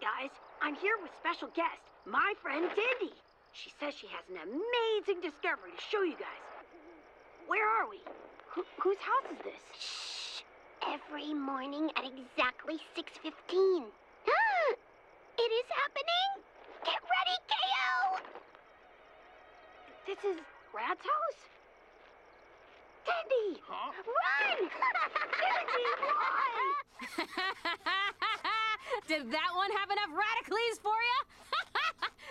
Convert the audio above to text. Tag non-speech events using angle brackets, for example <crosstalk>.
guys. I'm here with special guest, my friend Dendy. She says she has an amazing discovery to show you guys. Where are we? Who, whose house is this? Shh. Every morning at exactly 6.15. Ah, it is happening! Get ready, KO! This is Rad's house? Dendy! Huh? Run! <laughs> Dendy, run! <laughs> Did that one have enough Radicles for you?